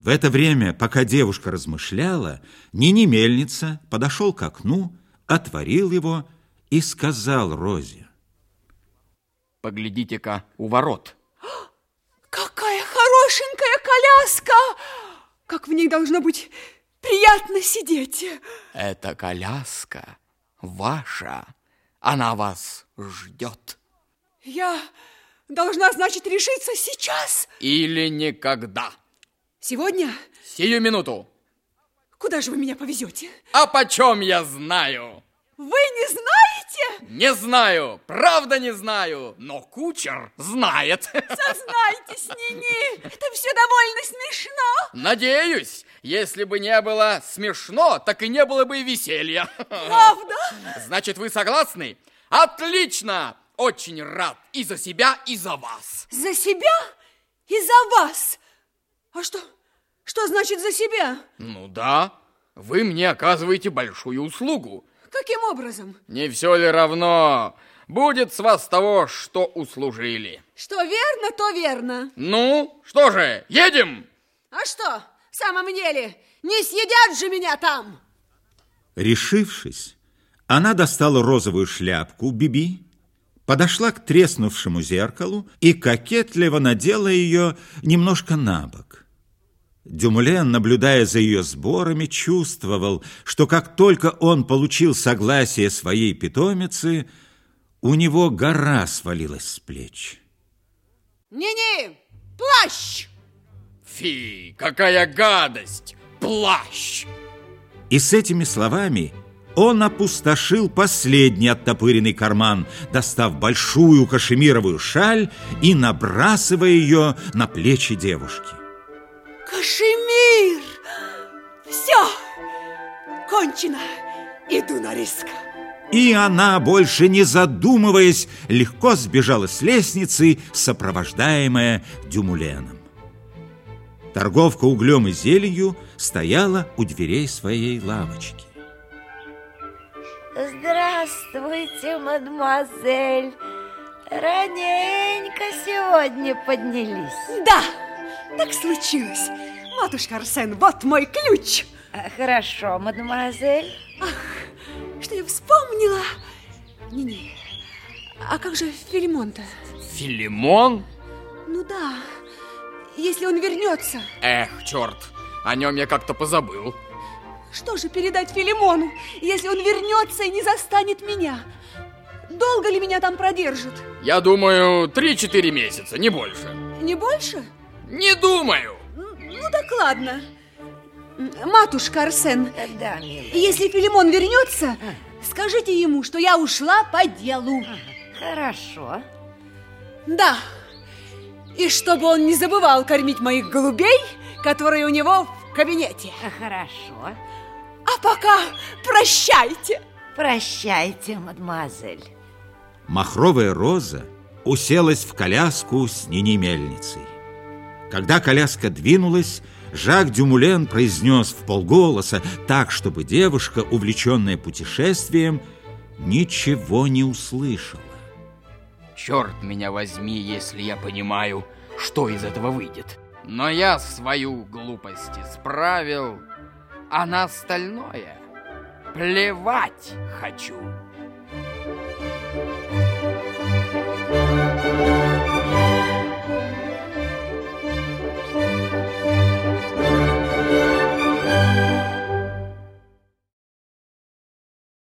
В это время, пока девушка размышляла, Нини Мельница подошел к окну, отворил его и сказал Розе. Поглядите-ка у ворот. Какая хорошенькая коляска! Как в ней должно быть приятно сидеть. Эта коляска ваша. Она вас ждет. Я должна, значит, решиться сейчас? Или никогда. Сегодня? Сию минуту. Куда же вы меня повезете? А почем я знаю? Вы не знаете? Не знаю, правда не знаю, но кучер знает. Сознайтесь, Нини, это все довольно смешно. Надеюсь, если бы не было смешно, так и не было бы и веселья. Правда? Значит, вы согласны? Отлично! Очень рад и за себя, и за вас. За себя и за вас? А что, что значит за себя? Ну да, вы мне оказываете большую услугу. Каким образом? Не все ли равно? Будет с вас того, что услужили. Что верно, то верно. Ну, что же, едем? А что, в самом деле, не съедят же меня там? Решившись, она достала розовую шляпку Биби, подошла к треснувшему зеркалу и кокетливо надела ее немножко на бок. Дюмулен, наблюдая за ее сборами, чувствовал, что как только он получил согласие своей питомицы, у него гора свалилась с плеч. Не-не, плащ! Фи, какая гадость! Плащ! И с этими словами он опустошил последний оттопыренный карман, достав большую кашемировую шаль и набрасывая ее на плечи девушки. Кашемир! Все! Кончено! Иду на риск. И она, больше не задумываясь, легко сбежала с лестницы, сопровождаемая Дюмуленом. Торговка углем и зеленью стояла у дверей своей лавочки. Здравствуйте, мадемуазель. Раненько сегодня поднялись. Да, так случилось. Матушка Арсен, вот мой ключ. А, Хорошо, мадемуазель. Ах, что я вспомнила. Не-не, а как же Филимон-то? Филимон? Ну да, если он вернется. Эх, черт, о нем я как-то позабыл. Что же передать Филимону, если он вернется и не застанет меня? Долго ли меня там продержит? Я думаю, 3-4 месяца, не больше. Не больше? Не думаю. Ну так ладно. Матушка Арсен, Да, если Филимон вернется, скажите ему, что я ушла по делу. Хорошо. Да. И чтобы он не забывал кормить моих голубей, которые у него в кабинете. Хорошо. Пока прощайте. Прощайте, мадемуазель. Махровая роза уселась в коляску с Нини Мельницей. Когда коляска двинулась, Жак Дюмулен произнес в полголоса так, чтобы девушка, увлеченная путешествием, ничего не услышала. Черт меня возьми, если я понимаю, что из этого выйдет. Но я свою глупость исправил, а на остальное плевать хочу.